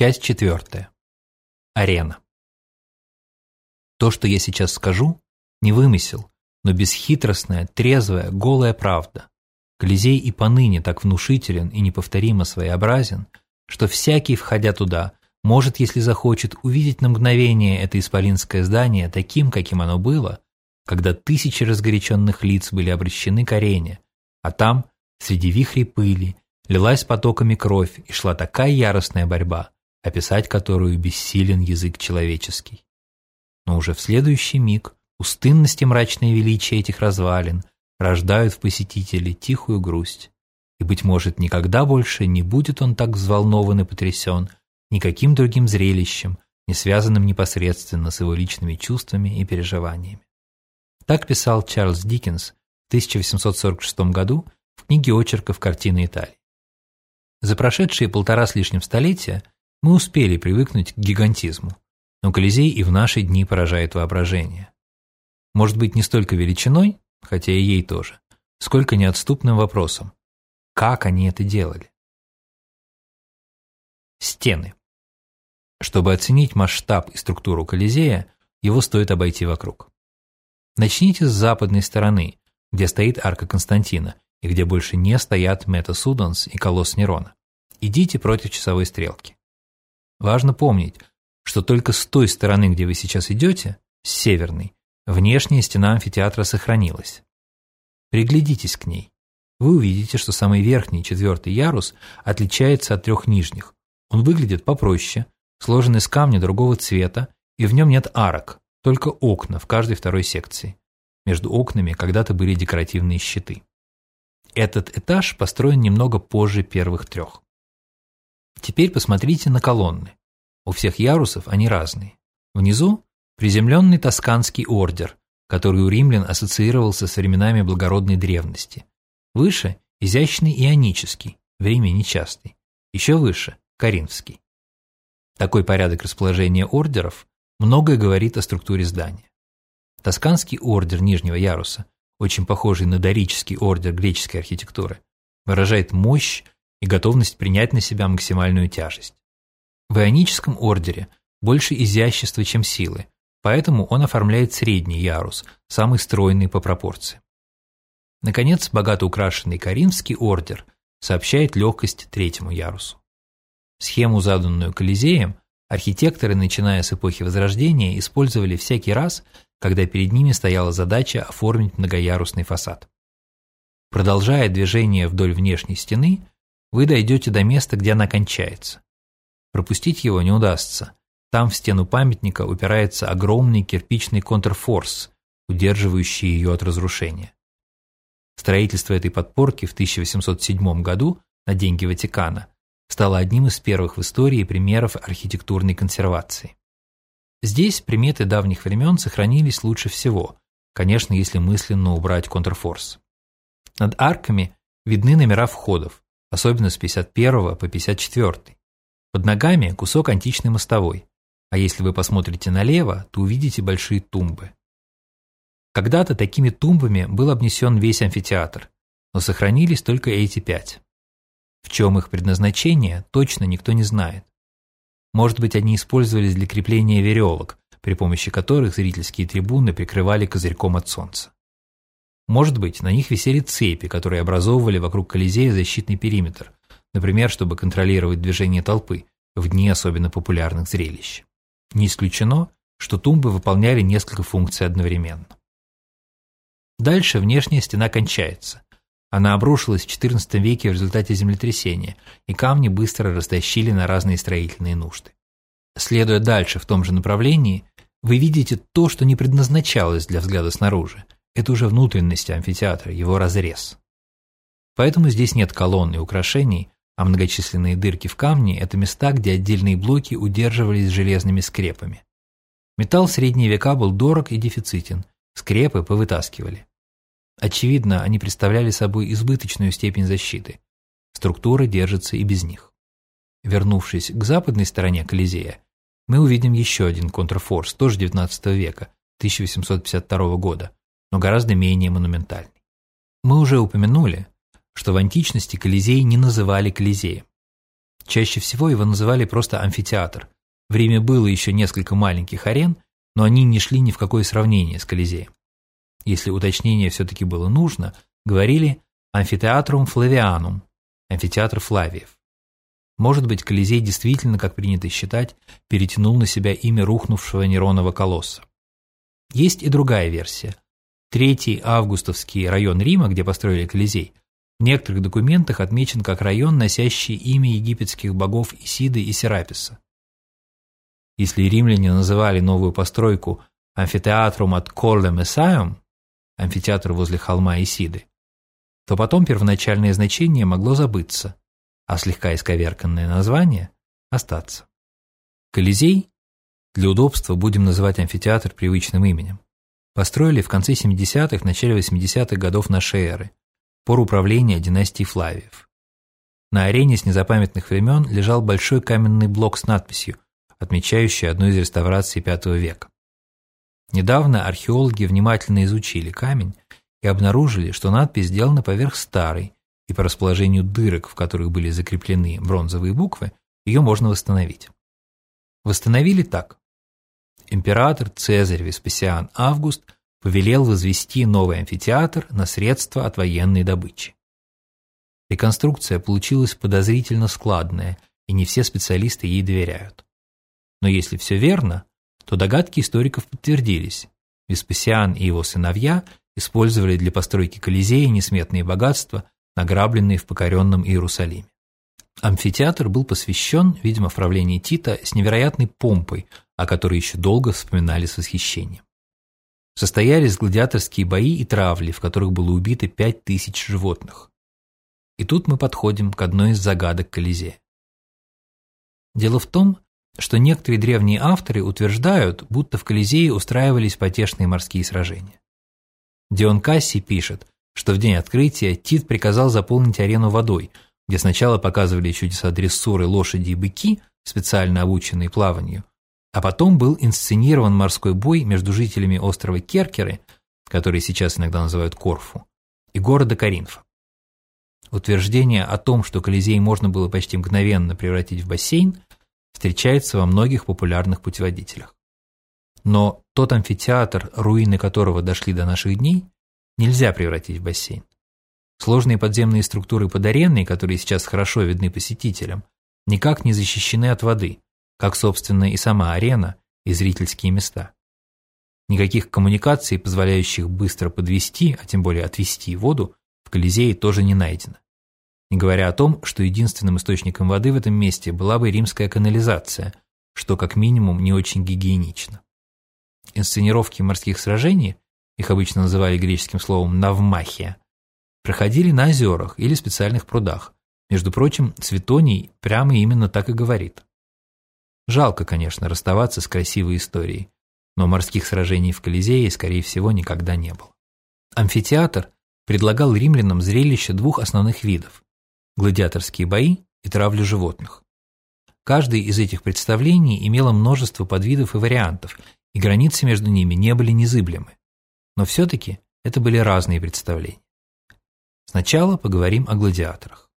Часть четвертая. Арена. То, что я сейчас скажу, не вымысел, но бесхитростная, трезвая, голая правда. Колизей и поныне так внушителен и неповторимо своеобразен, что всякий, входя туда, может, если захочет, увидеть на мгновение это исполинское здание таким, каким оно было, когда тысячи разгоряченных лиц были обращены к арене, а там, среди вихрей пыли, лилась потоками кровь и шла такая яростная борьба, описать которую бессилен язык человеческий. Но уже в следующий миг пустынность и мрачное величие этих развалин рождают в посетителе тихую грусть, и, быть может, никогда больше не будет он так взволнован и потрясен никаким другим зрелищем, не связанным непосредственно с его личными чувствами и переживаниями. Так писал Чарльз Диккенс в 1846 году в книге очерков «Картины Италии». За прошедшие полтора с лишним столетия мы успели привыкнуть к гигантизму, но Колизей и в наши дни поражает воображение. Может быть, не столько величиной, хотя и ей тоже, сколько неотступным вопросом. Как они это делали? Стены. Чтобы оценить масштаб и структуру Колизея, его стоит обойти вокруг. Начните с западной стороны, где стоит арка Константина и где больше не стоят Мета Суданс и Колосс Нерона. Идите против часовой стрелки. Важно помнить, что только с той стороны, где вы сейчас идете, с северной, внешняя стена амфитеатра сохранилась. Приглядитесь к ней. Вы увидите, что самый верхний, четвертый ярус, отличается от трех нижних. Он выглядит попроще, сложен из камня другого цвета, и в нем нет арок, только окна в каждой второй секции. Между окнами когда-то были декоративные щиты. Этот этаж построен немного позже первых трех. Теперь посмотрите на колонны. У всех ярусов они разные. Внизу приземленный тосканский ордер, который у римлян ассоциировался с временами благородной древности. Выше – изящный ионический, в Риме нечастый. Еще выше – коринфский. Такой порядок расположения ордеров многое говорит о структуре здания. Тосканский ордер нижнего яруса, очень похожий на дорический ордер греческой архитектуры, выражает мощь и готовность принять на себя максимальную тяжесть. В ионическом ордере больше изящества, чем силы, поэтому он оформляет средний ярус, самый стройный по пропорции. Наконец, богато украшенный Каринский ордер сообщает легкость третьему ярусу. Схему, заданную Колизеем, архитекторы, начиная с эпохи Возрождения, использовали всякий раз, когда перед ними стояла задача оформить многоярусный фасад. Продолжая движение вдоль внешней стены, вы дойдете до места, где она кончается. Пропустить его не удастся. Там в стену памятника упирается огромный кирпичный контрфорс, удерживающий ее от разрушения. Строительство этой подпорки в 1807 году на деньги Ватикана стало одним из первых в истории примеров архитектурной консервации. Здесь приметы давних времен сохранились лучше всего, конечно, если мысленно убрать контрфорс. Над арками видны номера входов, особенно с 51 по 54. Под ногами кусок античной мостовой, а если вы посмотрите налево, то увидите большие тумбы. Когда-то такими тумбами был обнесен весь амфитеатр, но сохранились только эти пять. В чем их предназначение, точно никто не знает. Может быть, они использовались для крепления веревок, при помощи которых зрительские трибуны прикрывали козырьком от солнца. Может быть, на них висели цепи, которые образовывали вокруг Колизея защитный периметр, например, чтобы контролировать движение толпы в дни особенно популярных зрелищ. Не исключено, что тумбы выполняли несколько функций одновременно. Дальше внешняя стена кончается. Она обрушилась в XIV веке в результате землетрясения, и камни быстро растащили на разные строительные нужды. Следуя дальше в том же направлении, вы видите то, что не предназначалось для взгляда снаружи – это уже внутренности амфитеатра, его разрез. Поэтому здесь нет колонн и украшений, а многочисленные дырки в камне – это места, где отдельные блоки удерживались железными скрепами. Металл в средние века был дорог и дефицитен, скрепы повытаскивали. Очевидно, они представляли собой избыточную степень защиты. Структура держится и без них. Вернувшись к западной стороне Колизея, мы увидим еще один контрфорс, тоже XIX века, 1852 года, но гораздо менее монументальный. Мы уже упомянули, что в античности Колизей не называли Колизеем. Чаще всего его называли просто амфитеатр. В Риме было еще несколько маленьких арен, но они не шли ни в какое сравнение с Колизеем. Если уточнение все-таки было нужно, говорили «амфитеатрум флавианум» – амфитеатр Флавиев. Может быть, Колизей действительно, как принято считать, перетянул на себя имя рухнувшего Неронова колосса. Есть и другая версия. Третий августовский район Рима, где построили Колизей, в некоторых документах отмечен как район, носящий имя египетских богов Исиды и Сераписа. Если римляне называли новую постройку амфитеатрум от Колле Мессаем, амфитеатр возле холма Исиды, то потом первоначальное значение могло забыться, а слегка исковерканное название – остаться. Колизей для удобства будем называть амфитеатр привычным именем. Построили в конце 70-х, начале 80-х годов нашей эры, пор управления династии Флавиев. На арене с незапамятных времен лежал большой каменный блок с надписью, отмечающей одну из реставраций V века. Недавно археологи внимательно изучили камень и обнаружили, что надпись сделана поверх старой, и по расположению дырок, в которых были закреплены бронзовые буквы, ее можно восстановить. Восстановили так. Император Цезарь Веспасиан Август повелел возвести новый амфитеатр на средства от военной добычи. Реконструкция получилась подозрительно складная, и не все специалисты ей доверяют. Но если все верно, то догадки историков подтвердились. Веспасиан и его сыновья использовали для постройки Колизея несметные богатства, награбленные в покоренном Иерусалиме. Амфитеатр был посвящен, видимо, в правлении Тита с невероятной помпой, о которой еще долго вспоминали с восхищением. Состоялись гладиаторские бои и травли, в которых было убито пять тысяч животных. И тут мы подходим к одной из загадок Колизея. Дело в том, что некоторые древние авторы утверждают, будто в Колизее устраивались потешные морские сражения. Дион Касси пишет, что в день открытия Тит приказал заполнить арену водой, где сначала показывали чудеса дрессуры лошади и быки, специально обученные плаванию, а потом был инсценирован морской бой между жителями острова Керкеры, который сейчас иногда называют Корфу, и города Каринфа. Утверждение о том, что Колизей можно было почти мгновенно превратить в бассейн, встречается во многих популярных путеводителях. Но тот амфитеатр, руины которого дошли до наших дней, нельзя превратить в бассейн. Сложные подземные структуры под ареной, которые сейчас хорошо видны посетителям, никак не защищены от воды, как, собственно, и сама арена и зрительские места. Никаких коммуникаций, позволяющих быстро подвести, а тем более отвести воду, в Колизее тоже не найдено. Не говоря о том, что единственным источником воды в этом месте была бы римская канализация, что как минимум не очень гигиенично. Инсценировки морских сражений их обычно называли греческим словом «навмахия», проходили на озерах или специальных прудах. Между прочим, Цветоний прямо именно так и говорит. Жалко, конечно, расставаться с красивой историей, но морских сражений в Колизее, скорее всего, никогда не было. Амфитеатр предлагал римлянам зрелище двух основных видов – гладиаторские бои и травлю животных. Каждый из этих представлений имело множество подвидов и вариантов, и границы между ними не были незыблемы. Но все-таки это были разные представления. Сначала поговорим о гладиаторах.